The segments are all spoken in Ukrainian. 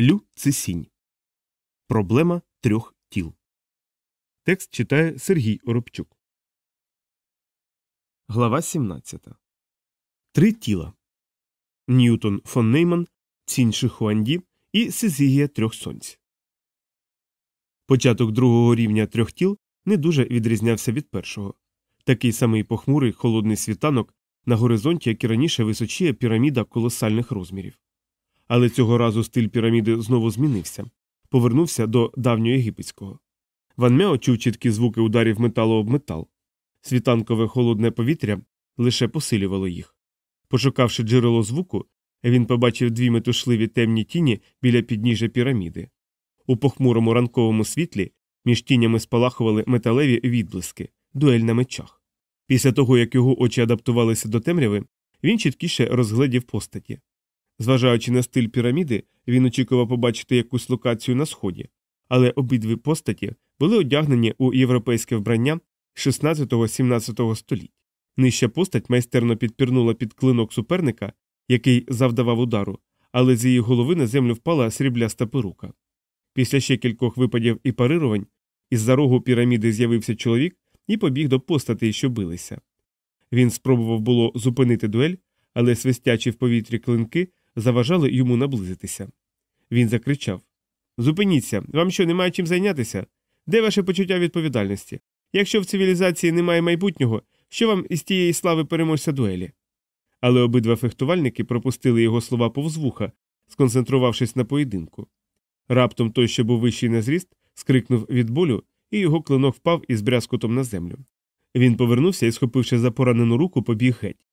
Лю Цисінь. Проблема трьох тіл. Текст читає Сергій Оробчук. Глава 17. Три тіла. Ньютон фон Нейман, Цінь Шихуанді і Сезігія трьох сонць. Початок другого рівня трьох тіл не дуже відрізнявся від першого. Такий самий похмурий холодний світанок на горизонті, як і раніше височіє піраміда колосальних розмірів. Але цього разу стиль піраміди знову змінився, повернувся до давньоєгипетського. Ван Мяо чув чіткі звуки ударів металу об метал. Світанкове холодне повітря лише посилювало їх. Пошукавши джерело звуку, він побачив дві метушливі темні тіні біля підніжжя піраміди. У похмурому ранковому світлі між тінями спалахували металеві відблиски, дуель на мечах. Після того, як його очі адаптувалися до темряви, він чіткіше розгледів постаті. Зважаючи на стиль піраміди, він очікував побачити якусь локацію на сході, але обидві постаті були одягнені у європейське вбрання 16-17 століть. Нижча постать майстерно підпірнула під клинок суперника, який завдавав удару, але з її голови на землю впала срібляста перука. Після ще кількох випадів і парирувань, із за рогу піраміди з'явився чоловік і побіг до постатей, що билися. Він спробував було зупинити дуель, але свистячі в повітрі клинки заважали йому наблизитися. Він закричав Зупиніться, вам що немає чим зайнятися? Де ваше почуття відповідальності? Якщо в цивілізації немає майбутнього, що вам із тієї слави переможця дуелі? Але обидва фехтувальники пропустили його слова повз вуха, сконцентрувавшись на поєдинку. Раптом той, що був вищий на зріст, скрикнув від болю, і його клинок впав із брязкотом на землю. Він повернувся і, схопивши за поранену руку, побіг геть.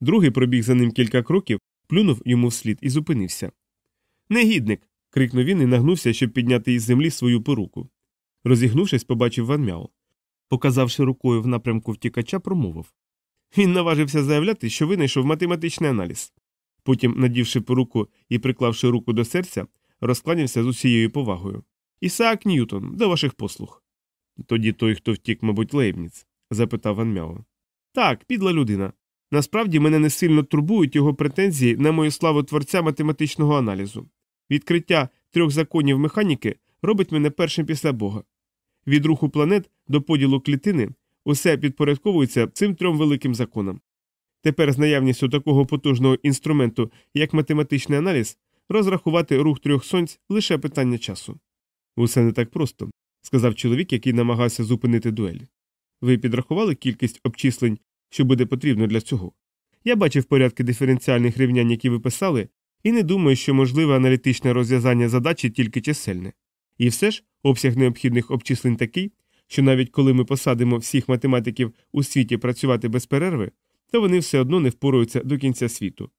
Другий пробіг за ним кілька кроків, плюнув йому вслід і зупинився. Негідник. крикнув він і нагнувся, щоб підняти із землі свою поруку. Розігнувшись, побачив Ван Мяо. Показавши рукою в напрямку втікача, промовив. Він наважився заявляти, що винайшов математичний аналіз. Потім, надівши поруку і приклавши руку до серця, розкланявся з усією повагою. Ісаак Ньютон, до ваших послуг. Тоді той, хто втік, мабуть, Лейбніц, запитав Ван Мяо. Так, підла людина. Насправді мене не сильно турбують його претензії на мою славу творця математичного аналізу. Відкриття трьох законів механіки робить мене першим після Бога. Від руху планет до поділу клітини усе підпорядковується цим трьом великим законам. Тепер з наявністю такого потужного інструменту, як математичний аналіз, розрахувати рух трьох сонць лише питання часу. Усе не так просто, сказав чоловік, який намагався зупинити дуель. Ви підрахували кількість обчислень, що буде потрібно для цього? Я бачив порядки диференціальних рівнянь, які ви писали, і не думаю, що можливе аналітичне розв'язання задачі тільки чисельне. І все ж обсяг необхідних обчислень такий, що навіть коли ми посадимо всіх математиків у світі працювати без перерви, то вони все одно не впоруються до кінця світу.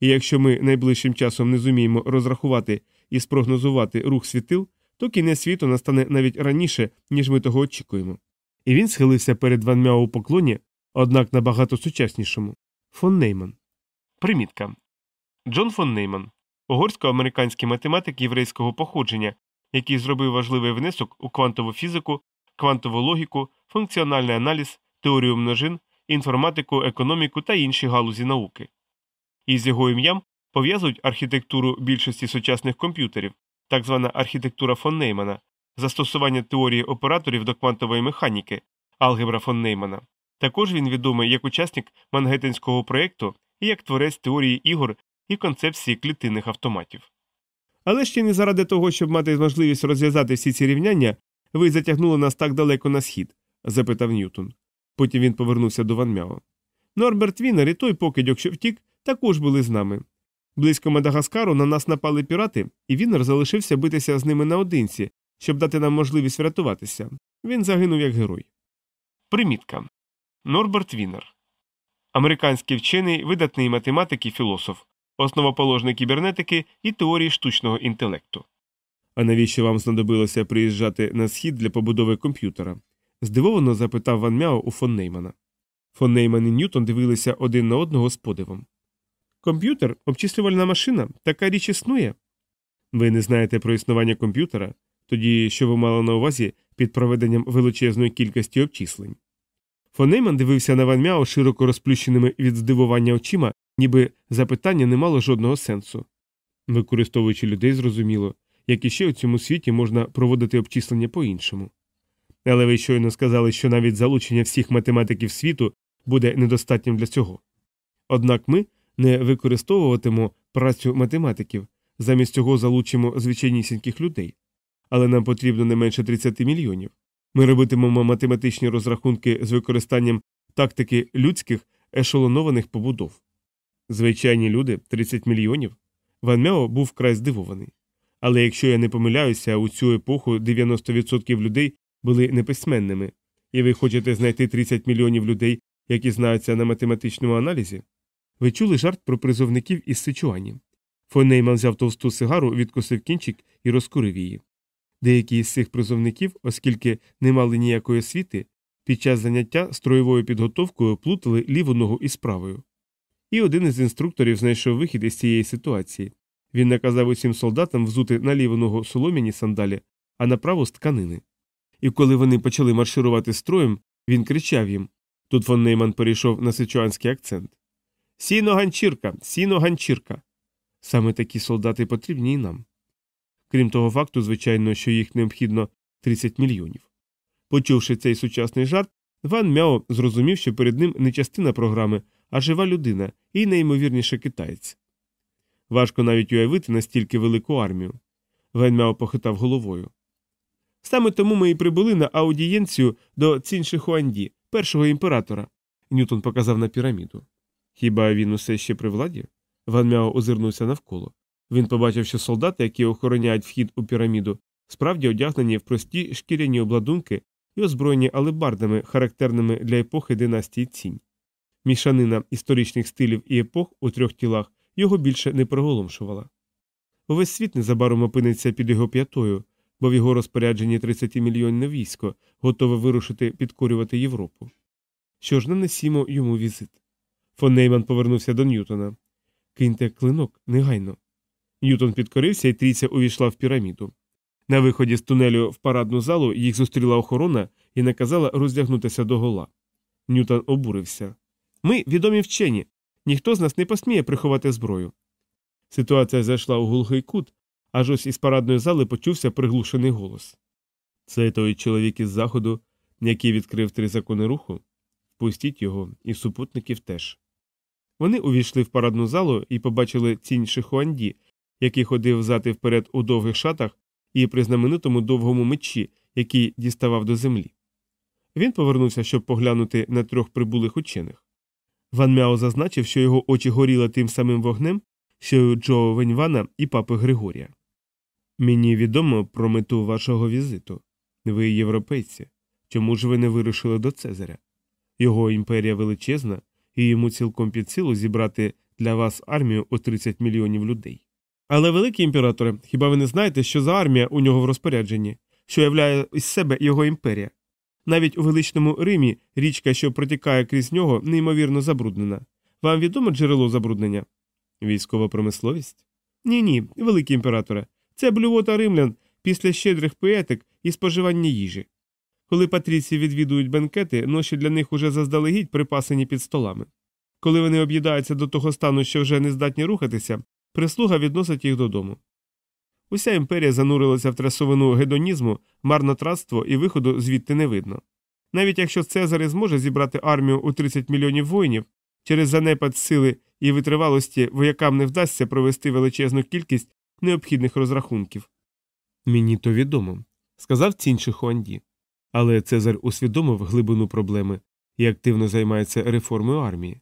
І якщо ми найближчим часом не зуміємо розрахувати і спрогнозувати рух світил, то кінець світу настане навіть раніше, ніж ми того очікуємо. І він схилився перед Ван у поклоні, однак набагато сучаснішому. Фон Нейман. Примітка. Джон фон Нейман, угорсько-американський математик єврейського походження, який зробив важливий внесок у квантову фізику, квантову логіку, функціональний аналіз, теорію множин, інформатику, економіку та інші галузі науки. Із його ім'ям пов'язують архітектуру більшості сучасних комп'ютерів, так звана архітектура фон Неймана, застосування теорії операторів до квантової механіки, алгебра фон Неймана. Також він відомий як учасник Мангеттенського проєкту і як творець теорії ігор і концепції клітинних автоматів. Але ще не заради того, щоб мати можливість розв'язати всі ці рівняння, ви затягнули нас так далеко на схід? запитав Ньютон. Потім він повернувся до Ван Мяо. Норберт Вінер і той покидьок, що втік, також були з нами. Близько Мадагаскару на нас напали пірати, і Вінер залишився битися з ними наодинці, щоб дати нам можливість врятуватися. Він загинув як герой. Примітка Норберт Вінер. Американський вчений, видатний математик і філософ, основоположник кібернетики і теорії штучного інтелекту. А навіщо вам знадобилося приїжджати на схід для побудови комп'ютера? здивовано запитав Ван Мяо у фон Неймана. Фон Нейман і Ньютон дивилися один на одного з подивом. Комп'ютер, обчислювальна машина, така річ існує. Ви не знаєте про існування комп'ютера, тоді що ви мали на увазі під проведенням величезної кількості обчислень. Фонейман дивився на Ван Мяо широко розплющеними від здивування очима, ніби запитання не мало жодного сенсу. Використовуючи людей, зрозуміло, як і ще у цьому світі можна проводити обчислення по-іншому. Але ви щойно сказали, що навіть залучення всіх математиків світу буде недостатнім для цього. Однак ми не використовуватимо працю математиків, замість цього залучимо звичайнісіньких людей. Але нам потрібно не менше 30 мільйонів. Ми робитимемо математичні розрахунки з використанням тактики людських ешелонованих побудов. Звичайні люди 30 мільйонів. Ван Мяо був вкрай здивований. Але якщо я не помиляюся, у цю епоху 90% людей були неписьменними, і ви хочете знайти 30 мільйонів людей, які знаються на математичному аналізі? Ви чули жарт про призовників із Сичуані? Фон Нейман взяв товсту сигару, відкосив кінчик і розкурив її. Деякі з цих призовників, оскільки не мали ніякої освіти, під час заняття строєвою підготовкою плутали ліву ногу із правою. І один із інструкторів знайшов вихід із цієї ситуації. Він наказав усім солдатам взути на ліву ногу солом'яні сандалі, а на праву з тканини. І коли вони почали марширувати строєм, він кричав їм тут фон Нейман перейшов на сичуанський акцент Сіно ганчірка, сіно ганчірка. Саме такі солдати потрібні і нам. Крім того факту, звичайно, що їх необхідно 30 мільйонів. Почувши цей сучасний жарт, Ван Мяо зрозумів, що перед ним не частина програми, а жива людина і найімовірніше китаєць. Важко навіть уявити настільки велику армію. Ван Мяо похитав головою. Саме тому ми і прибули на аудієнцію до Цінши Хуанді, першого імператора. Ньютон показав на піраміду. Хіба він усе ще при владі? Ван Мяо озирнувся навколо. Він побачив, що солдати, які охороняють вхід у піраміду, справді одягнені в прості шкіряні обладунки і озброєні алебардами, характерними для епохи династії цінь. Мішанина історичних стилів і епох у трьох тілах його більше не приголомшувала. Увесь світ незабаром опиниться під його п'ятою, бо в його розпорядженні 30 мільйонне військо готове вирушити підкорювати Європу. Що ж нанесімо йому візит? Фон Нейман повернувся до Ньютона. Киньте клинок негайно. Ньютон підкорився і трійця увійшла в піраміду. На виході з тунелю в парадну залу їх зустріла охорона і наказала роздягнутися до гола. Ньютон обурився. Ми відомі вчені. Ніхто з нас не посміє приховати зброю. Ситуація зайшла у глухий кут, аж ось із парадної зали почувся приглушений голос. Це той чоловік із заходу, який відкрив три закони руху. Впустіть його, і супутників теж. Вони увійшли в парадну залу і побачили цінь Шихуанді, який ходив взад і вперед у довгих шатах і при знаменитому довгому мечі, який діставав до землі. Він повернувся, щоб поглянути на трьох прибулих учених. Ван Мяо зазначив, що його очі горіли тим самим вогнем, що й у Джо Веньвана і папи Григорія. Мені відомо про мету вашого візиту. Ви європейці. Чому ж ви не вирушили до Цезаря? Його імперія величезна, і йому цілком під силу зібрати для вас армію у 30 мільйонів людей. Але, великий імператоре, хіба ви не знаєте, що за армія у нього в розпорядженні, що являє із себе його імперія? Навіть у величному Римі річка, що протікає крізь нього, неймовірно забруднена. Вам відомо джерело забруднення? Військова промисловість? Ні, ні, великий імператоре. Це блювота римлян після щедрих поетик і споживання їжі. Коли патрійці відвідують бенкети, ноші для них уже заздалегідь припасені під столами. Коли вони об'їдаються до того стану, що вже не здатні рухатися, прислуга відносить їх додому. Уся імперія занурилася в трасовину гедонізму, марнотратство і виходу звідти не видно. Навіть якщо Цезар і зможе зібрати армію у 30 мільйонів воїнів, через занепад сили і витривалості воякам не вдасться провести величезну кількість необхідних розрахунків. Мені то відомо, сказав цінчий Хуанді. Але Цезар усвідомив глибину проблеми і активно займається реформою армії,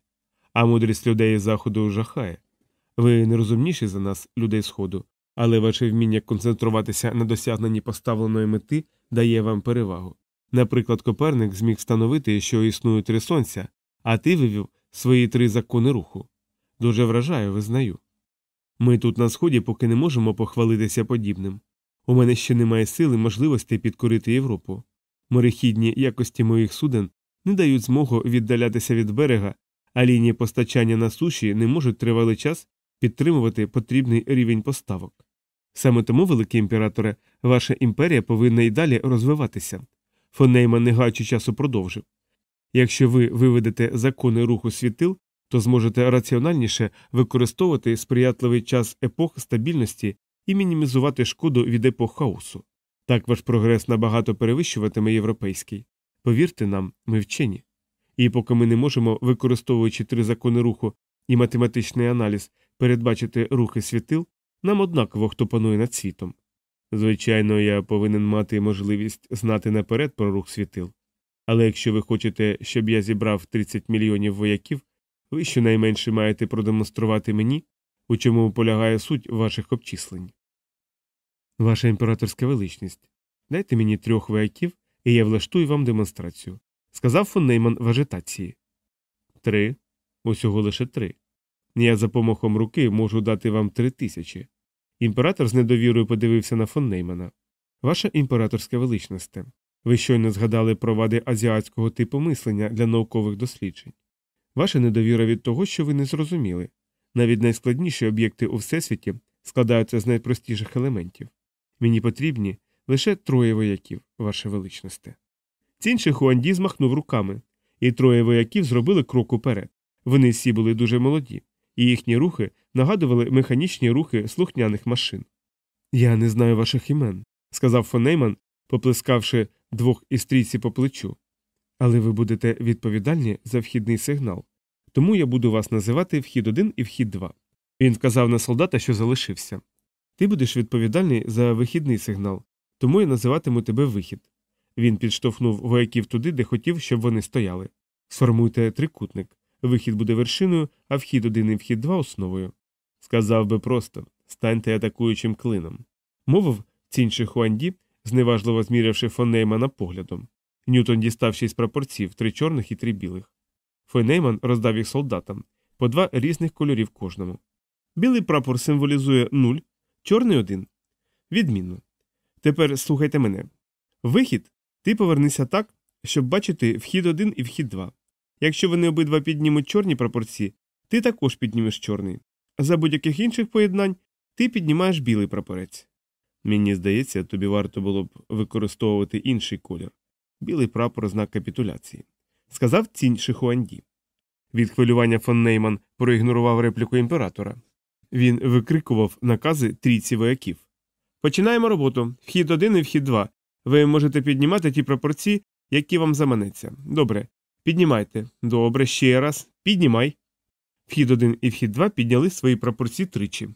а мудрість людей заходу жахає. Ви не розумніші за нас, людей Сходу, але ваше вміння концентруватися на досягненні поставленої мети дає вам перевагу. Наприклад, Коперник зміг встановити, що існують три сонця, а ти вивів свої три закони руху. Дуже вражаю, визнаю. Ми тут на сході поки не можемо похвалитися подібним. У мене ще немає сили можливості підкорити Європу. Морехідні якості моїх суден не дають змогу віддалятися від берега, а лінії постачання на суші не можуть тривалий час підтримувати потрібний рівень поставок. Саме тому, великий імператоре, ваша імперія повинна й далі розвиватися. Фонейман, не гаючи часу, продовжив якщо ви виведете закони руху світил, то зможете раціональніше використовувати сприятливий час епох стабільності і мінімізувати шкоду від епох хаосу. Так ваш прогрес набагато перевищуватиме європейський. Повірте нам, ми вчені. І поки ми не можемо, використовуючи три закони руху і математичний аналіз, передбачити рухи світил, нам однаково хто панує над світом. Звичайно, я повинен мати можливість знати наперед про рух світил. Але якщо ви хочете, щоб я зібрав 30 мільйонів вояків, ви щонайменше маєте продемонструвати мені, у чому полягає суть ваших обчислень. Ваша імператорська величність, дайте мені трьох вояків, і я влаштую вам демонстрацію, сказав фон Нейман в ажитації. Три. Усього лише три. Я за помахом руки можу дати вам три тисячі. Імператор з недовірою подивився на фон Неймана. Ваша імператорська величність, ви щойно згадали про вади азіатського типу мислення для наукових досліджень. Ваша недовіра від того, що ви не зрозуміли. Навіть найскладніші об'єкти у всесвіті складаються з найпростіших елементів. Мені потрібні лише троє вояків, ваше величність. Цінший Хуанді змахнув руками, і троє вояків зробили крок уперед. Вони всі були дуже молоді, і їхні рухи нагадували механічні рухи слухняних машин. Я не знаю ваших імен, сказав Фонейман, поплескавши двох із трійці по плечу. Але ви будете відповідальні за вхідний сигнал, тому я буду вас називати вхід 1 і вхід 2. Він вказав на солдата, що залишився. Ти будеш відповідальний за вихідний сигнал, тому я називатиму тебе вихід. Він підштовхнув вояків туди, де хотів, щоб вони стояли. Сформуйте трикутник. Вихід буде вершиною, а вхід 1 і вхід 2 основою. Сказав би просто станьте атакуючим клином. Мовив цінчий Хуанді, зневажливо змірявши Фонеймана поглядом. Ньютон дістав шість прапорців три чорних і три білих. Фонейман роздав їх солдатам по два різних кольорів кожному. Білий прапор символізує нуль, чорний один. Відмінно. Тепер слухайте мене. Вихід ти повернися так, щоб бачити вхід один і вхід два. Якщо вони обидва піднімуть чорні прапорці, ти також піднімеш чорний. За будь-яких інших поєднань ти піднімаєш білий прапорець. Мені здається, тобі варто було б використовувати інший колір білий прапор знак капітуляції, сказав цінь Шихуанді. Від хвилювання фон Нейман проігнорував репліку імператора. Він викрикував накази трійці вояків. Починаємо роботу. Вхід один і вхід два. Ви можете піднімати ті пропорції, які вам заманеться. Добре. Піднімайте. Добре, ще раз. Піднімай. Вхід один і вхід два підняли свої пропорції тричі.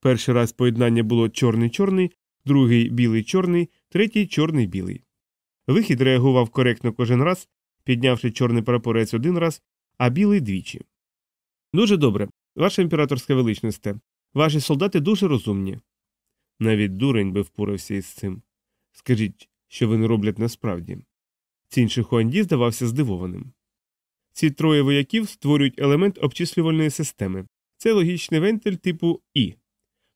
Перший раз поєднання було чорний-чорний, другий білий чорний, третій чорний білий. Вихід реагував коректно кожен раз, піднявши чорний прапорець один раз, а білий двічі. Дуже добре, ваша імператорська величність. Ваші солдати дуже розумні. Навіть дурень би впорався із цим. Скажіть, що вони роблять насправді. Цінший Хуанді здавався здивованим. Ці троє вояків створюють елемент обчислювальної системи. Це логічний вентиль типу І.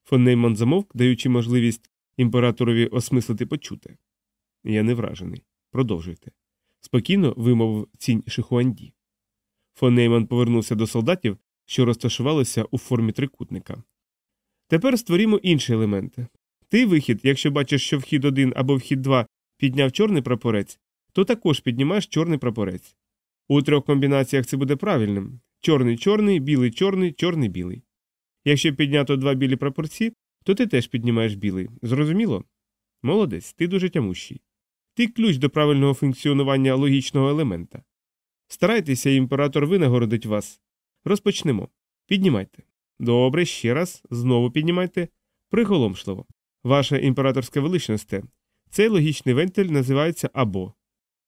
Фон Нейман замовк, даючи можливість імператорові осмислити почуте. Я не вражений. Продовжуйте. Спокійно вимовив цінь Шихуанді. Фон Нейман повернувся до солдатів, що розташувалися у формі трикутника. Тепер створімо інші елементи. Ти вихід, якщо бачиш, що вхід 1 або вхід 2 підняв чорний прапорець, то також піднімаєш чорний прапорець. У трьох комбінаціях це буде правильним чорний чорний, білий чорний, чорний білий. Якщо піднято два білі прапорці, то ти теж піднімаєш білий. Зрозуміло? Молодець, ти дуже тямущий. Ти ключ до правильного функціонування логічного елемента. Старайтеся, імператор винагородить вас. Розпочнемо. Піднімайте. Добре, ще раз, знову піднімайте. Приголомшливо. Ваша імператорська величність. Цей логічний вентиль називається або.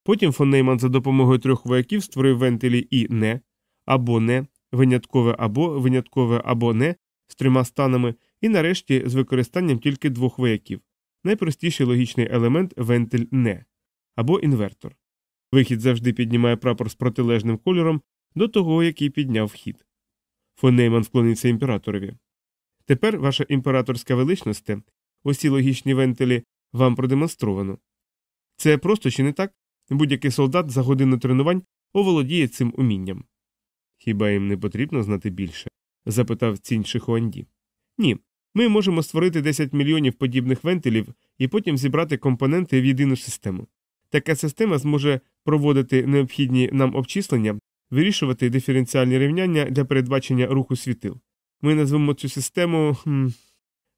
Потім фон Нейман за допомогою трьох вояків створив вентилі і не, або не, виняткове або, виняткове або не з трьома станами, і нарешті з використанням тільки двох вояків. Найпростіший логічний елемент вентиль не або інвертор. Вихід завжди піднімає прапор з протилежним кольором до того, який підняв вхід. Фон Нейман вклонився імператорові. Тепер ваша імператорська величність, усі логічні вентилі вам продемонстровано. Це просто чи не так? Будь-який солдат за годину тренувань оволодіє цим умінням. Хіба їм не потрібно знати більше? запитав цінь Шихуанді. Ні. Ми можемо створити 10 мільйонів подібних вентилів і потім зібрати компоненти в єдину систему. Така система зможе проводити необхідні нам обчислення, вирішувати диференціальні рівняння для передбачення руху світил. Ми назвемо цю систему хм,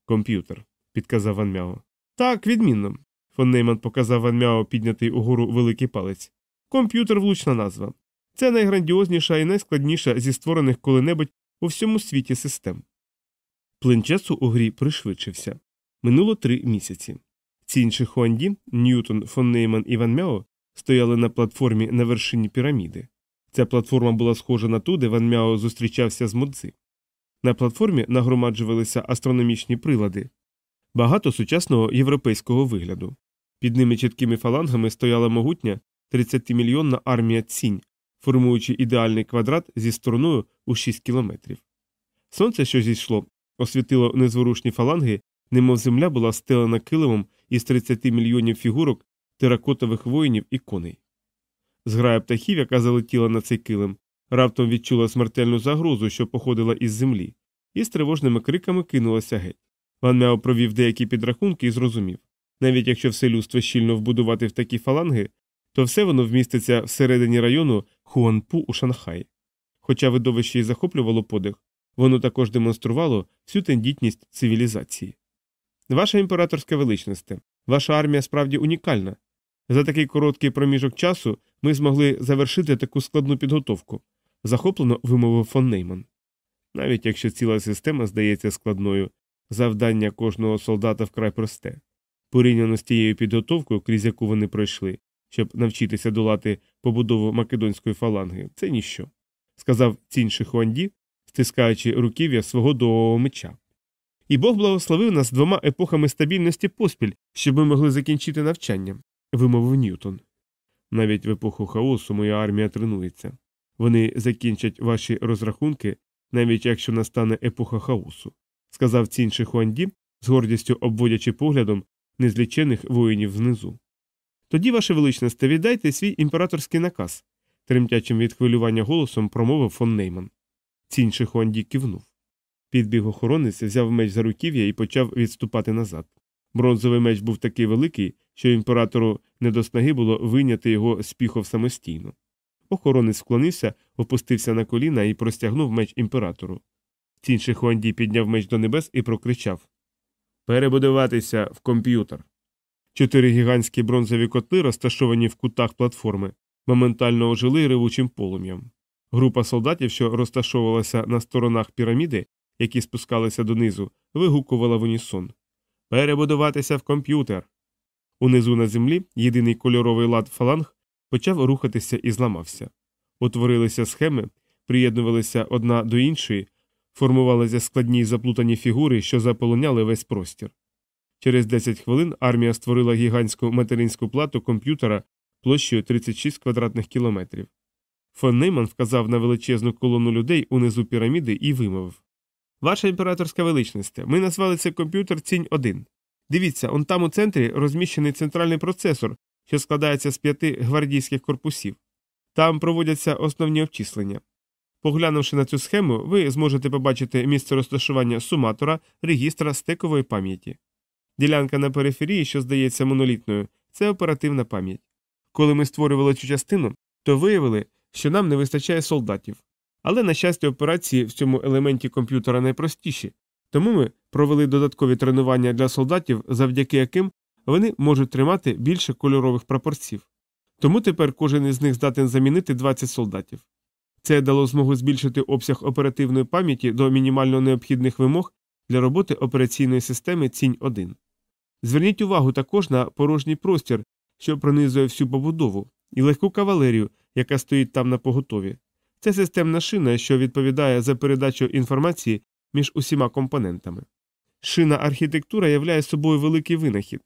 комп'ютер, підказав Ван Мяо. Так, відмінно. Фон Нейман показав Ван Мяо піднятий угору великий палець. Комп'ютер влучна назва. Це найграндіозніша і найскладніша зі створених коли-небудь у всьому світі систем. Плин часу у грі пришвидшився. Минуло три місяці. Ці інші Хуанді, Ньютон, фон Нейман і Ван Мяо стояли на платформі на вершині піраміди. Ця платформа була схожа на ту, де Ван Мяо зустрічався з Модзи. На платформі нагромаджувалися астрономічні прилади, багато сучасного європейського вигляду. Під ними чіткими фалангами стояла могутня 30-мільйонна армія цінь, формуючи ідеальний квадрат зі стороною у 6 кілометрів. Сонце, що зійшло, освітило незворушні фаланги, немов земля була стелена килимом із 30 мільйонів фігурок теракотових воїнів і коней. Зграя птахів, яка залетіла на цей килим, раптом відчула смертельну загрозу, що походила із землі, і з тривожними криками кинулася геть. Ван Мяо провів деякі підрахунки і зрозумів навіть якщо все людство щільно вбудувати в такі фаланги, то все воно вміститься всередині району Хуанпу у Шанхаї. Хоча видовище й захоплювало подих, воно також демонструвало всю тендітність цивілізації. Ваша імператорська величність, ваша армія справді унікальна. За такий короткий проміжок часу ми змогли завершити таку складну підготовку, захоплено вимовив фон Нейман. Навіть якщо ціла система здається складною, завдання кожного солдата вкрай просте. Порівняно з тією підготовкою, крізь яку вони пройшли, щоб навчитися долати побудову македонської фаланги, це ніщо, сказав цінь Шихуанді, стискаючи руків'я свого довгого меча. І Бог благословив нас двома епохами стабільності поспіль, щоб ми могли закінчити навчання, вимовив Ньютон. Навіть в епоху хаосу моя армія тренується. Вони закінчать ваші розрахунки, навіть якщо настане епоха хаосу, сказав цінь Шихуанді, з гордістю обводячи поглядом незлічених воїнів внизу. Тоді, ваше величність, віддайте свій імператорський наказ, тремтячим від хвилювання голосом промовив фон Нейман. Цінь Шихуанді кивнув. Підбіг охоронець, взяв меч за руків'я і почав відступати назад. Бронзовий меч був такий великий, що імператору не до снаги було вийняти його з піхов самостійно. Охоронець склонився, опустився на коліна і простягнув меч імператору. Цінь Шихуанді підняв меч до небес і прокричав Перебудуватися в комп'ютер. Чотири гігантські бронзові котли, розташовані в кутах платформи, моментально ожили ревучим полум'ям. Група солдатів, що розташовувалася на сторонах піраміди, які спускалися донизу, вигукувала в унісон Перебудуватися в комп'ютер. Унизу на землі єдиний кольоровий лад фаланг почав рухатися і зламався. Утворилися схеми, приєднувалися одна до іншої, формувалися складні й заплутані фігури, що заполоняли весь простір. Через 10 хвилин армія створила гігантську материнську плату комп'ютера площею 36 квадратних кілометрів. Фон Нейман вказав на величезну колону людей унизу піраміди і вимовив Ваша імператорська величність, ми назвали це комп'ютер цінь 1. Дивіться, он там у центрі розміщений центральний процесор, що складається з п'яти гвардійських корпусів. Там проводяться основні обчислення. Поглянувши на цю схему, ви зможете побачити місце розташування суматора, регістра стекової пам'яті. Ділянка на периферії, що здається монолітною, це оперативна пам'ять. Коли ми створювали цю частину, то виявили, що нам не вистачає солдатів. Але, на щастя, операції в цьому елементі комп'ютера найпростіші, тому ми провели додаткові тренування для солдатів, завдяки яким вони можуть тримати більше кольорових прапорців. Тому тепер кожен із них здатен замінити 20 солдатів. Це дало змогу збільшити обсяг оперативної пам'яті до мінімально необхідних вимог для роботи операційної системи цінь 1. Зверніть увагу також на порожній простір, що пронизує всю побудову, і легку кавалерію, яка стоїть там на поготові. Це системна шина, що відповідає за передачу інформації між усіма компонентами. Шина архітектура являє собою великий винахід.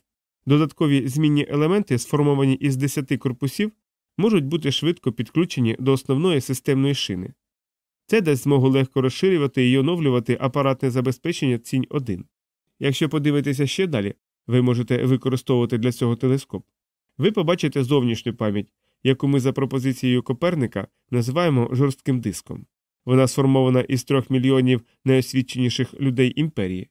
Додаткові змінні елементи, сформовані із 10 корпусів, можуть бути швидко підключені до основної системної шини. Це дасть змогу легко розширювати і оновлювати апаратне забезпечення цінь 1. Якщо подивитися ще далі, ви можете використовувати для цього телескоп. Ви побачите зовнішню пам'ять, яку ми за пропозицією Коперника називаємо жорстким диском. Вона сформована із трьох мільйонів найосвіченіших людей імперії.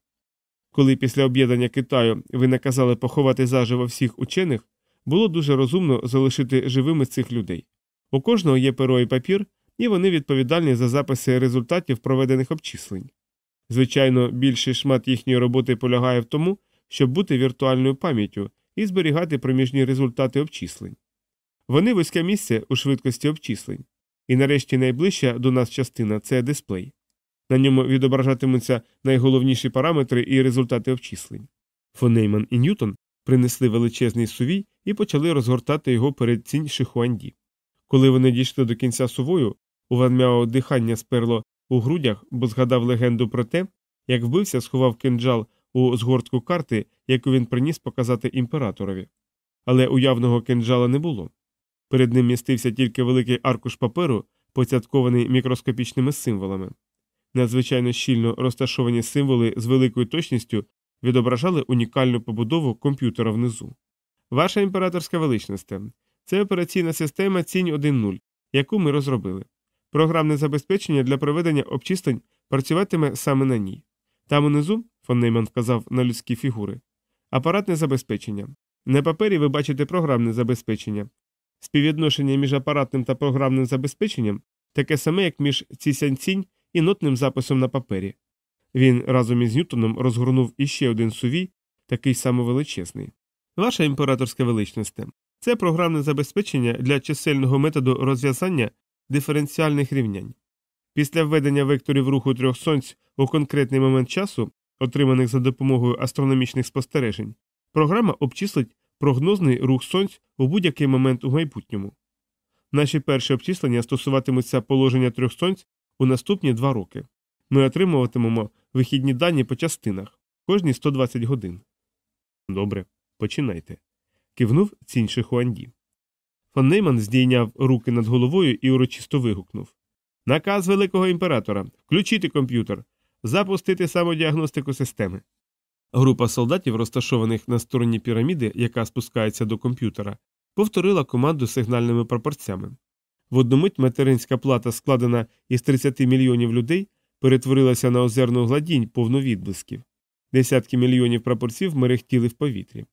Коли після об'єднання Китаю ви наказали поховати заживо всіх учених, було дуже розумно залишити живими цих людей. У кожного є перо і папір, і вони відповідальні за записи результатів проведених обчислень. Звичайно, більший шмат їхньої роботи полягає в тому, щоб бути віртуальною пам'яттю і зберігати проміжні результати обчислень. Вони вузьке місце у швидкості обчислень. І нарешті найближча до нас частина це дисплей. На ньому відображатимуться найголовніші параметри і результати обчислень. Фонейман і Ньютон принесли величезний сувій і почали розгортати його перед цінь Шихуанді. Коли вони дійшли до кінця сувою, у Ван Мяо дихання сперло у грудях, бо згадав легенду про те, як вбився, сховав кинджал у згортку карти, яку він приніс показати імператорові. Але уявного кинджала не було. Перед ним містився тільки великий аркуш паперу, поцяткований мікроскопічними символами. Надзвичайно щільно розташовані символи з великою точністю відображали унікальну побудову комп'ютера внизу. Ваша імператорська величність це операційна система Цінь 1.0, яку ми розробили. Програмне забезпечення для проведення обчислень працюватиме саме на ній. Там унизу, фон Нейман вказав на людські фігури, апаратне забезпечення. На папері ви бачите програмне забезпечення. Співвідношення між апаратним та програмним забезпеченням таке саме, як між цісянцінь і нотним записом на папері. Він разом із Ньютоном розгорнув іще один сувій, такий самовеличезний. Ваша імператорська величність це програмне забезпечення для чисельного методу розв'язання диференціальних рівнянь. Після введення векторів руху трьох сонць у конкретний момент часу, отриманих за допомогою астрономічних спостережень, програма обчислить прогнозний рух сонць у будь-який момент у майбутньому. Наші перші обчислення стосуватимуться положення трьох сонць у наступні два роки. Ми отримуватимемо вихідні дані по частинах кожні 120 годин. Добре, починайте. Кивнув цінь Шихуанді. Фон Нейман здійняв руки над головою і урочисто вигукнув Наказ великого імператора включити комп'ютер, запустити самодіагностику системи. Група солдатів, розташованих на стороні піраміди, яка спускається до комп'ютера, повторила команду сигнальними пропорцями. В одну мить материнська плата, складена із 30 мільйонів людей, перетворилася на озерну гладінь повну відблисків. Десятки мільйонів прапорців мерехтіли в повітрі.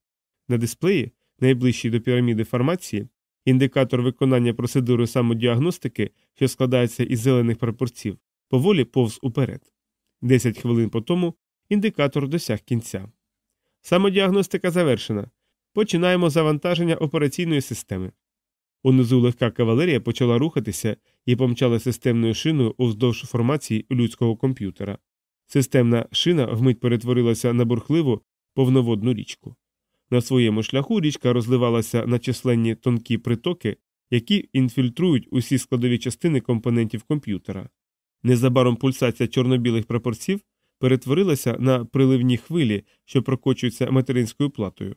На дисплеї, найближчій до піраміди формації, індикатор виконання процедури самодіагностики, що складається із зелених прапорців, поволі повз уперед. Десять хвилин по тому індикатор досяг кінця. Самодіагностика завершена. Починаємо завантаження операційної системи. Унизу легка кавалерія почала рухатися і помчала системною шиною уздовж формації людського комп'ютера. Системна шина вмить перетворилася на бурхливу повноводну річку. На своєму шляху річка розливалася на численні тонкі притоки, які інфільтрують усі складові частини компонентів комп'ютера. Незабаром пульсація чорно-білих прапорців перетворилася на приливні хвилі, що прокочуються материнською платою.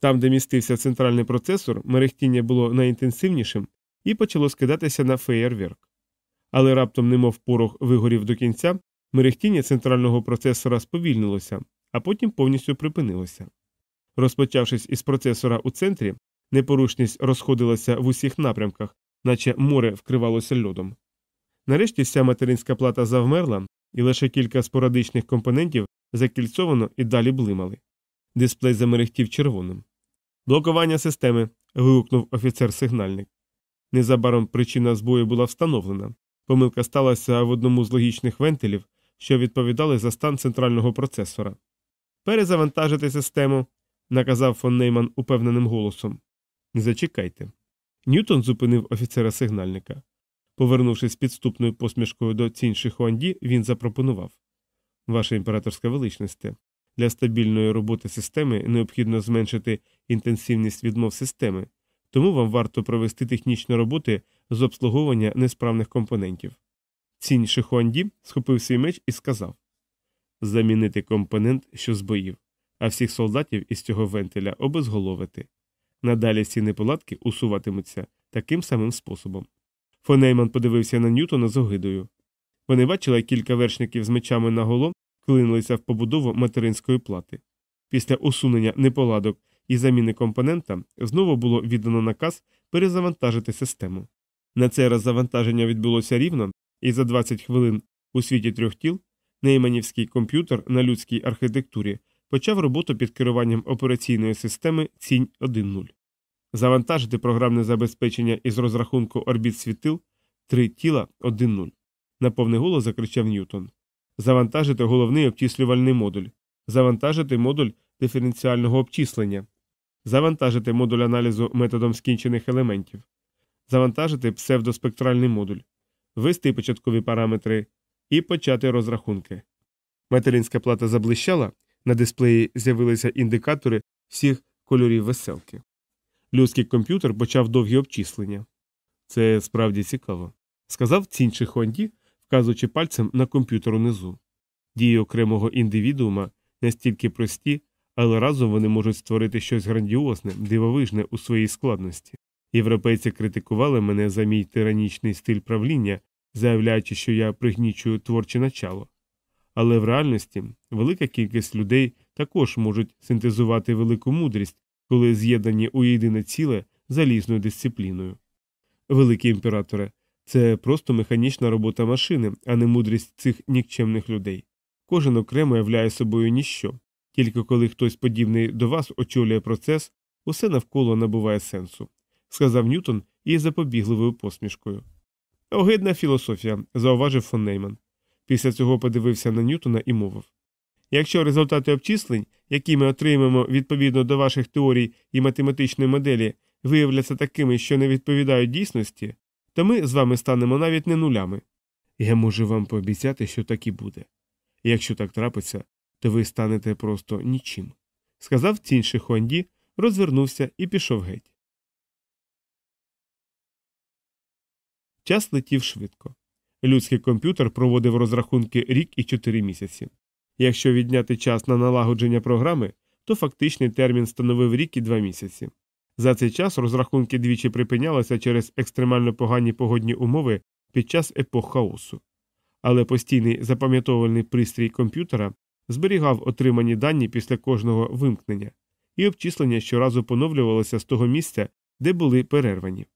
Там, де містився центральний процесор, мерехтіння було найінтенсивнішим і почало скидатися на феєрверк. Але раптом, немов порох вигорів до кінця, мерехтіння центрального процесора сповільнилося, а потім повністю припинилося. Розпочавшись із процесора у центрі, непорушність розходилася в усіх напрямках, наче море вкривалося льодом. Нарешті вся материнська плата завмерла, і лише кілька спорадичних компонентів закільцовано і далі блимали. Дисплей замерехтів червоним. Блокування системи. вигукнув офіцер-сигнальник. Незабаром причина збою була встановлена. Помилка сталася в одному з логічних вентилів, що відповідали за стан центрального процесора. Перезавантажити систему, наказав фон Нейман упевненим голосом. Зачекайте. Ньютон зупинив офіцера сигнальника. Повернувшись підступною посмішкою до цінь Шихуанді, він запропонував Ваша імператорська величність, для стабільної роботи системи необхідно зменшити інтенсивність відмов системи, тому вам варто провести технічні роботи з обслуговування несправних компонентів. Цінь Шихуанді схопив свій меч і сказав замінити компонент, що збоїв, а всіх солдатів із цього вентиля обезголовити. Надалі ці неполадки усуватимуться таким самим способом. Фонейман подивився на Ньютона з огидою. Вони бачили, кілька вершників з мечами на голо вклинилися в побудову материнської плати. Після усунення неполадок і заміни компонента знову було віддано наказ перезавантажити систему. На цей раз завантаження відбулося рівно, і за 20 хвилин у світі трьох тіл нейманівський комп'ютер на людській архітектурі почав роботу під керуванням операційної системи Цінь 1.0. Завантажити програмне забезпечення із розрахунку орбіт світил три тіла 1.0. На повний голос закричав Ньютон. Завантажити головний обчислювальний модуль. Завантажити модуль диференціального обчислення, завантажити модуль аналізу методом скінчених елементів, завантажити псевдоспектральний модуль, ввести початкові параметри і почати розрахунки. Материнська плата заблищала, на дисплеї з'явилися індикатори всіх кольорів веселки. Людський комп'ютер почав довгі обчислення. Це справді цікаво, сказав цінчий Хуанді, вказуючи пальцем на комп'ютер унизу. Дії окремого індивідуума настільки прості, але разом вони можуть створити щось грандіозне, дивовижне у своїй складності. Європейці критикували мене за мій тиранічний стиль правління, заявляючи, що я пригнічую творче начало. Але в реальності велика кількість людей також можуть синтезувати велику мудрість, коли з'єднані у єдине ціле залізною дисципліною. Великий імператоре, це просто механічна робота машини, а не мудрість цих нікчемних людей. Кожен окремо являє собою ніщо, тільки коли хтось подібний до вас очолює процес, усе навколо набуває сенсу, сказав Ньютон із запобігливою посмішкою. Огидна філософія, зауважив фон Нейман. Після цього подивився на Ньютона і мовив Якщо результати обчислень, які ми отримаємо відповідно до ваших теорій і математичної моделі, виявляться такими, що не відповідають дійсності, то ми з вами станемо навіть не нулями. Я можу вам пообіцяти, що так і буде. Якщо так трапиться, то ви станете просто нічим. Сказав цінший Хуанді, розвернувся і пішов геть. Час летів швидко. Людський комп'ютер проводив розрахунки рік і чотири місяці. Якщо відняти час на налагодження програми, то фактичний термін становив рік і два місяці. За цей час розрахунки двічі припинялися через екстремально погані погодні умови під час епох хаосу. Але постійний запам'ятовувальний пристрій комп'ютера зберігав отримані дані після кожного вимкнення, і обчислення щоразу поновлювалося з того місця, де були перервані.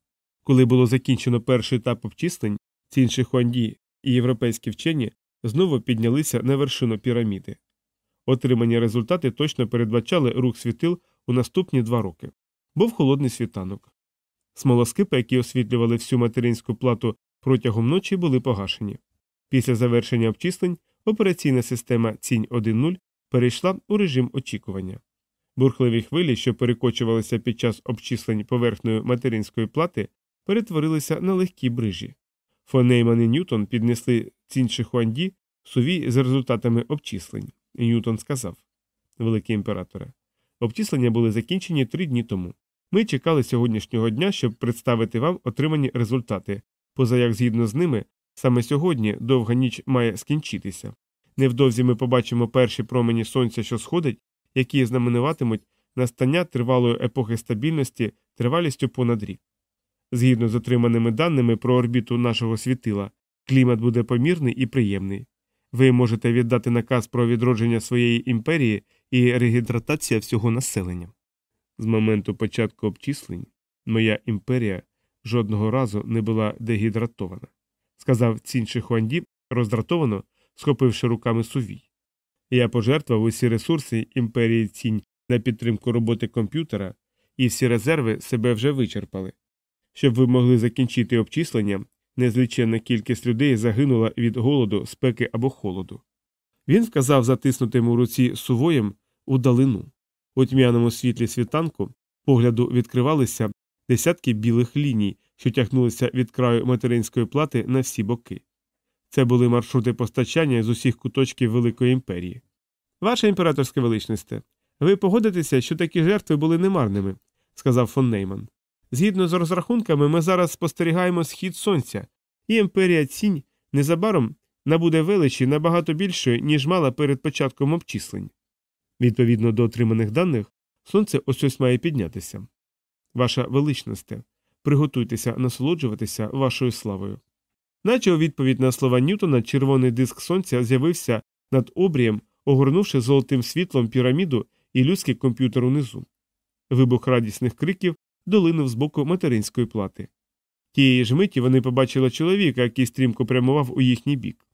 Коли було закінчено перший етап обчислень, ці Хуанді і європейські вчені знову піднялися на вершину піраміди. Отримані результати точно передбачали рух світил у наступні два роки. Був холодний світанок. Смолоскипи, які освітлювали всю материнську плату протягом ночі, були погашені. Після завершення обчислень операційна система Цінь 1.0 перейшла у режим очікування. Бурхливі хвилі, що перекочувалися під час обчислень поверхнею материнської плати, перетворилися на легкі брижі. Фонейман і Ньютон піднесли цінь Шихуанді сувій з результатами обчислень. Ньютон сказав Великий імператоре, обчислення були закінчені три дні тому. Ми чекали сьогоднішнього дня, щоб представити вам отримані результати, поза як згідно з ними, саме сьогодні довга ніч має скінчитися. Невдовзі ми побачимо перші промені сонця, що сходить, які знаменуватимуть настання тривалої епохи стабільності тривалістю понад рік. Згідно з отриманими даними про орбіту нашого світила, клімат буде помірний і приємний. Ви можете віддати наказ про відродження своєї імперії і регідратація всього населення. З моменту початку обчислень моя імперія жодного разу не була дегідратована, сказав Цінчі Хуанді, роздратовано, схопивши руками сувій. Я пожертвував усі ресурси імперії цінь на підтримку роботи комп'ютера, і всі резерви себе вже вичерпали. Щоб ви могли закінчити обчислення, незліченна кількість людей загинула від голоду, спеки або холоду. Він вказав затиснутим у руці сувоєм у далину. У тьмяному світлі світанку погляду відкривалися десятки білих ліній, що тягнулися від краю материнської плати на всі боки. Це були маршрути постачання з усіх куточків Великої імперії. Ваша імператорська величність, ви погодитеся, що такі жертви були немарними, сказав фон Нейман. Згідно з розрахунками, ми зараз спостерігаємо схід сонця, і імперія цінь незабаром набуде величі набагато більшої, ніж мала перед початком обчислень. Відповідно до отриманих даних, сонце ось ось має піднятися. Ваша величність, приготуйтеся насолоджуватися вашою славою. Наче у відповідь на слова Ньютона червоний диск сонця з'явився над обрієм, огорнувши золотим світлом піраміду і людський комп'ютер унизу. Вибух радісних криків долинув з боку материнської плати. Тієї ж миті вони побачили чоловіка, який стрімко прямував у їхній бік.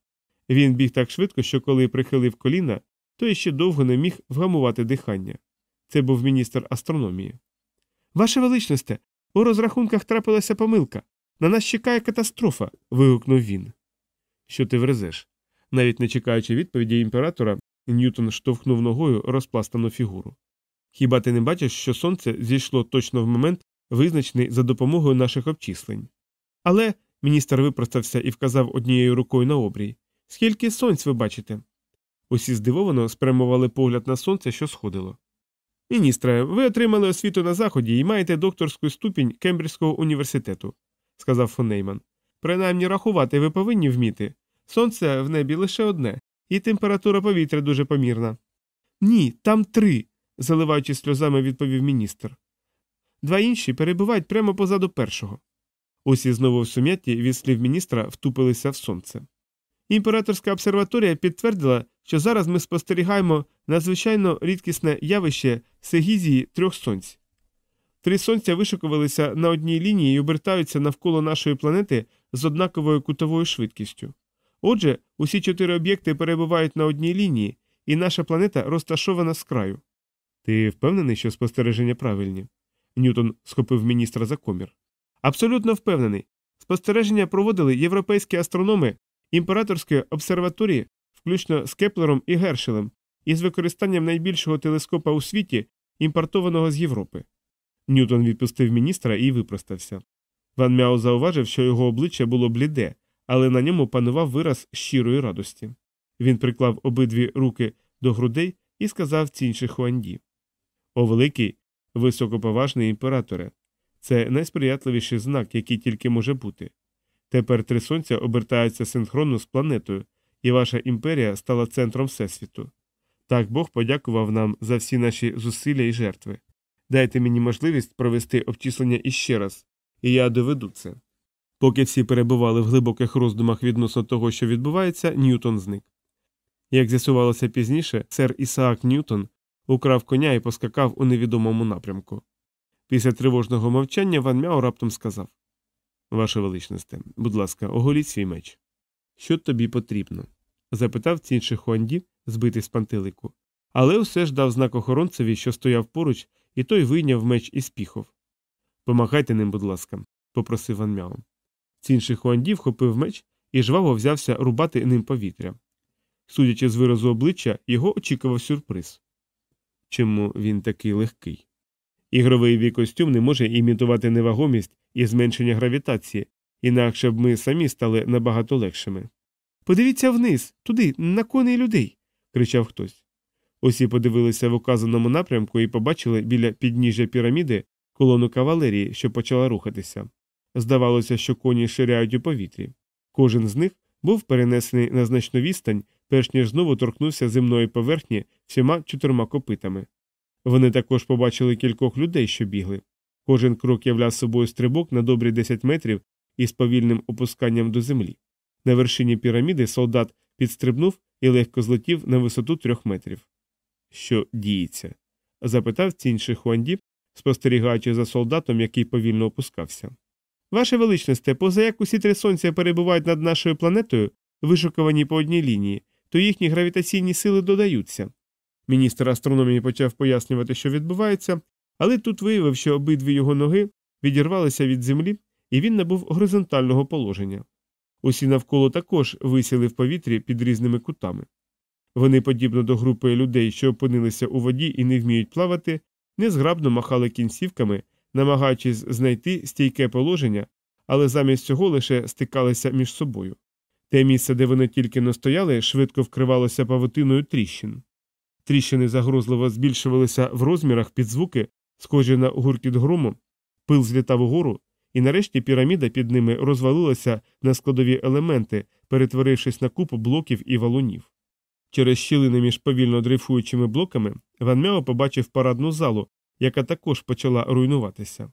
Він біг так швидко, що коли прихилив коліна, то іще довго не міг вгамувати дихання. Це був міністр астрономії. Ваше величносте, у розрахунках трапилася помилка. На нас чекає катастрофа. вигукнув він. Що ти врезеш? Навіть не чекаючи відповіді імператора, Ньютон штовхнув ногою розпластану фігуру. Хіба ти не бачиш, що сонце зійшло точно в момент, визначений за допомогою наших обчислень? Але міністр випростався і вказав однією рукою на обрій. Скільки сонць ви бачите? Усі здивовано спрямували погляд на сонце, що сходило. Міністре, ви отримали освіту на заході і маєте докторську ступінь Кембриджського університету, сказав фон Нейман. Принаймні рахувати ви повинні вміти. Сонце в небі лише одне, і температура повітря дуже помірна. Ні, там три, заливаючи сльозами, відповів міністр. Два інші перебувають прямо позаду першого. Усі знову в сум'ятті від слів міністра втупилися в сонце. Імператорська обсерваторія підтвердила, що зараз ми спостерігаємо надзвичайно рідкісне явище сегізії трьох сонць. Три сонця вишикувалися на одній лінії і обертаються навколо нашої планети з однаковою кутовою швидкістю. Отже, усі чотири об'єкти перебувають на одній лінії, і наша планета розташована з краю. Ти впевнений, що спостереження правильні? Ньютон схопив міністра за комір. Абсолютно впевнений. Спостереження проводили європейські астрономи імператорської обсерваторії, включно з Кеплером і Гершелем, із використанням найбільшого телескопа у світі, імпортованого з Європи. Ньютон відпустив міністра і випростався. Ван Мяо зауважив, що його обличчя було бліде, але на ньому панував вираз щирої радості. Він приклав обидві руки до грудей і сказав цінші Хуанді. О, великий, високоповажний імператоре, це найсприятливіший знак, який тільки може бути. Тепер три сонця обертаються синхронно з планетою, і ваша імперія стала центром Всесвіту. Так Бог подякував нам за всі наші зусилля і жертви. Дайте мені можливість провести обчислення іще раз, і я доведу це. Поки всі перебували в глибоких роздумах відносно того, що відбувається, Ньютон зник. Як з'ясувалося пізніше, сер Ісаак Ньютон украв коня і поскакав у невідомому напрямку. Після тривожного мовчання Ван Мяо раптом сказав Ваше величносте, будь ласка, оголіть свій меч. Що тобі потрібно? запитав цінший Хуанді, збитий з пантелику. Але усе ж дав знак охоронцеві, що стояв поруч, і той вийняв меч із піхов. Помагайте ним, будь ласка, попросив Ван Мяо. Цінший Хуанді вхопив меч і жваво взявся рубати ним повітря. Судячи з виразу обличчя, його очікував сюрприз. Чому він такий легкий? Ігровий вій костюм не може імітувати невагомість і зменшення гравітації, інакше б ми самі стали набагато легшими. Подивіться вниз, туди, на коней людей. кричав хтось. Усі подивилися в указаному напрямку і побачили біля підніжжя піраміди колону кавалерії, що почала рухатися. Здавалося, що коні ширяють у повітрі. Кожен з них був перенесений на значну відстань, перш ніж знову торкнувся земної поверхні всіма чотирма копитами. Вони також побачили кількох людей, що бігли. Кожен крок являв собою стрибок на добрі 10 метрів із повільним опусканням до землі. На вершині піраміди солдат підстрибнув і легко злетів на висоту трьох метрів. Що діється? запитав цінший Хуанді, спостерігаючи за солдатом, який повільно опускався. Ваше величносте, поза як усі три сонця перебувають над нашою планетою, вишукувані по одній лінії, то їхні гравітаційні сили додаються. Міністр астрономії почав пояснювати, що відбувається, але тут виявив, що обидві його ноги відірвалися від землі, і він набув горизонтального положення. Усі навколо також висіли в повітрі під різними кутами. Вони, подібно до групи людей, що опинилися у воді і не вміють плавати, незграбно махали кінцівками, намагаючись знайти стійке положення, але замість цього лише стикалися між собою. Те місце, де вони тільки не стояли, швидко вкривалося павутиною тріщин. Тріщини загрозливо збільшувалися в розмірах під звуки, схожі на гуркіт грому, пил злітав угору, і нарешті піраміда під ними розвалилася на складові елементи, перетворившись на купу блоків і валунів. Через щілини між повільно дрейфуючими блоками Ван Мяо побачив парадну залу, яка також почала руйнуватися.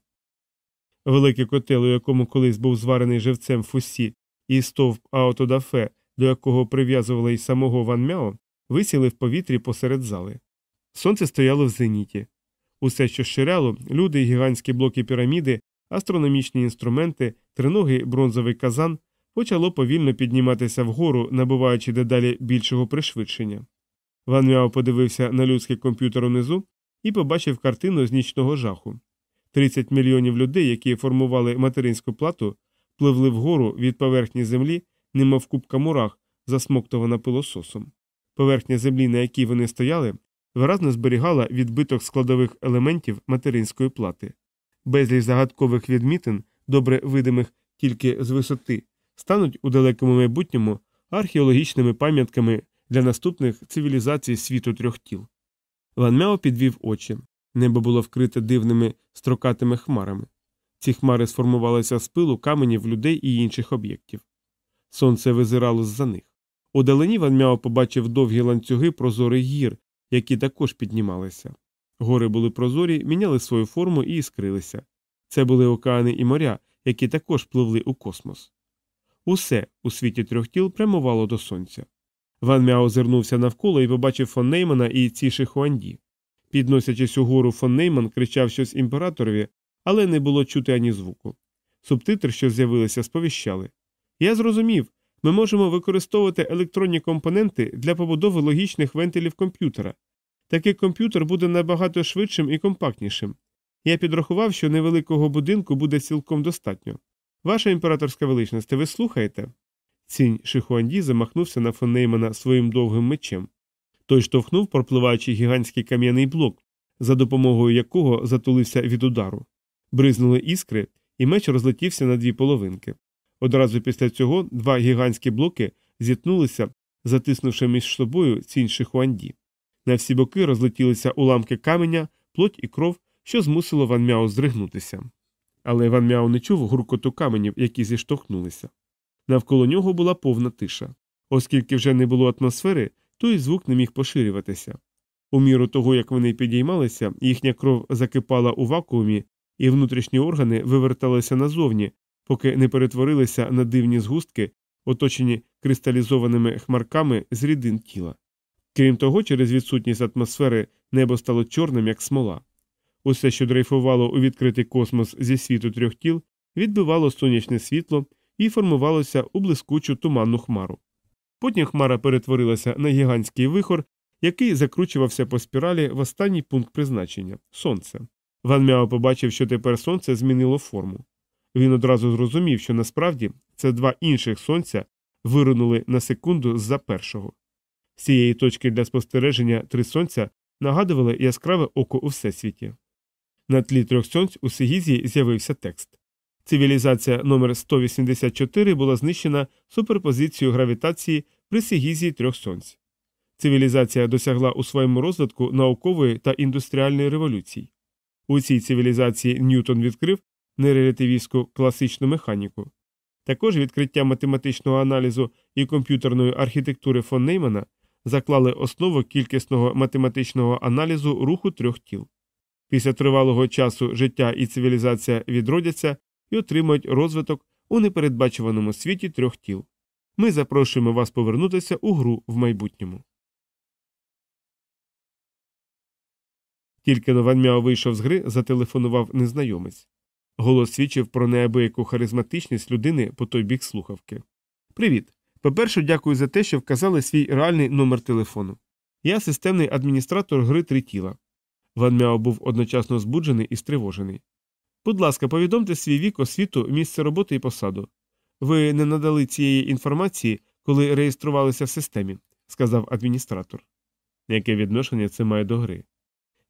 Великий котел, у якому колись був зварений живцем фусі, і стовп аутодафе, до якого прив'язували й самого Ван Мяо, висіли в повітрі посеред зали. Сонце стояло в зеніті. Усе, що ширяло, люди, гігантські блоки піраміди, астрономічні інструменти, триногий бронзовий казан, почало повільно підніматися вгору, набуваючи дедалі більшого пришвидшення. Ван Мяо подивився на людський комп'ютер унизу і побачив картину з нічного жаху. 30 мільйонів людей, які формували материнську плату, пливли вгору від поверхні землі, немов кубка мурах, засмоктована пилососом. Поверхня землі, на якій вони стояли, виразно зберігала відбиток складових елементів материнської плати. Безліч загадкових відмітин, добре видимих тільки з висоти, стануть у далекому майбутньому археологічними пам'ятками для наступних цивілізацій світу трьох тіл. Ван Мяо підвів очі. Небо було вкрите дивними строкатими хмарами. Ці хмари сформувалися з пилу каменів людей і інших об'єктів. Сонце визирало з за них. У далині Ван Мяо побачив довгі ланцюги прозорих гір, які також піднімалися. Гори були прозорі, міняли свою форму і іскрилися. Це були океани і моря, які також пливли у космос. Усе у світі трьох тіл прямувало до сонця. Ван Мяо озирнувся навколо і побачив фон Неймана і Ціші Хуанді. Підносячись угору, фон Нейман кричав щось імператорові, але не було чути ані звуку. Субтитри, що з'явилися, сповіщали. Я зрозумів, ми можемо використовувати електронні компоненти для побудови логічних вентилів комп'ютера. Такий комп'ютер буде набагато швидшим і компактнішим. Я підрахував, що невеликого будинку буде цілком достатньо. Ваша імператорська величність, ви слухаєте? Цінь Шихуанді замахнувся на фон Неймана своїм довгим мечем. Той штовхнув, пропливаючи гігантський кам'яний блок, за допомогою якого затулився від удару. Бризнули іскри, і меч розлетівся на дві половинки. Одразу після цього два гігантські блоки зіткнулися, затиснувши між собою цінь Шихуанді. На всі боки розлетілися уламки каменя, плоть і кров, що змусило Ван Мяо здригнутися. Але Ван Мяо не чув гуркоту каменів, які зіштовхнулися. Навколо нього була повна тиша. Оскільки вже не було атмосфери, то й звук не міг поширюватися. У міру того, як вони підіймалися, їхня кров закипала у вакуумі, і внутрішні органи виверталися назовні, поки не перетворилися на дивні згустки, оточені кристалізованими хмарками з рідин тіла. Крім того, через відсутність атмосфери небо стало чорним, як смола. Усе, що дрейфувало у відкритий космос зі світу трьох тіл, відбивало сонячне світло і формувалося у блискучу туманну хмару. Потім хмара перетворилася на гігантський вихор, який закручувався по спіралі в останній пункт призначення сонце. Ван Мяо побачив, що тепер сонце змінило форму. Він одразу зрозумів, що насправді це два інших сонця виринули на секунду з-за першого. Цієї точки для спостереження три сонця нагадували яскраве око у всесвіті. На тлі трьох сонць у сизигії з'явився текст. Цивілізація номер 184 була знищена суперпозицією гравітації при сизигії трьох сонць. Цивілізація досягла у своєму розвитку наукової та індустріальної революцій. У цій цивілізації Ньютон відкрив нерелятивістську класичну механіку. Також відкриття математичного аналізу і комп'ютерної архітектури фон Неймана заклали основу кількісного математичного аналізу руху трьох тіл. Після тривалого часу життя і цивілізація відродяться і отримають розвиток у непередбачуваному світі трьох тіл. Ми запрошуємо вас повернутися у гру в майбутньому. Тільки Нован Мяо вийшов з гри, зателефонував незнайомець. Голос свідчив про неабияку харизматичність людини по той бік слухавки. Привіт. По-перше, дякую за те, що вказали свій реальний номер телефону. Я системний адміністратор гри три тіла. Ван Мяо був одночасно збуджений і стривожений. Будь ласка, повідомте свій вік, освіту, місце роботи і посаду. Ви не надали цієї інформації, коли реєструвалися в системі, сказав адміністратор. Яке відношення це має до гри?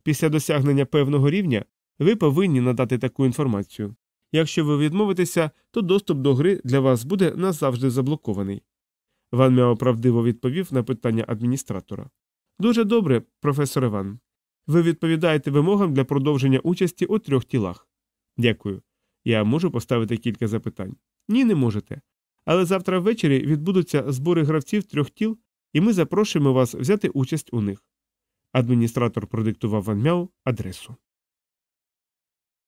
Після досягнення певного рівня ви повинні надати таку інформацію. Якщо ви відмовитеся, то доступ до гри для вас буде назавжди заблокований. Ван Мяо правдиво відповів на питання адміністратора. Дуже добре, професор Іван. Ви відповідаєте вимогам для продовження участі у трьох тілах. Дякую. Я можу поставити кілька запитань. Ні, не можете. Але завтра ввечері відбудуться збори гравців трьох тіл, і ми запрошуємо вас взяти участь у них. Адміністратор продиктував Ван Мяу адресу.